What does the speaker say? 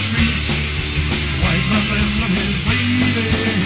streets. White muffin on his lady.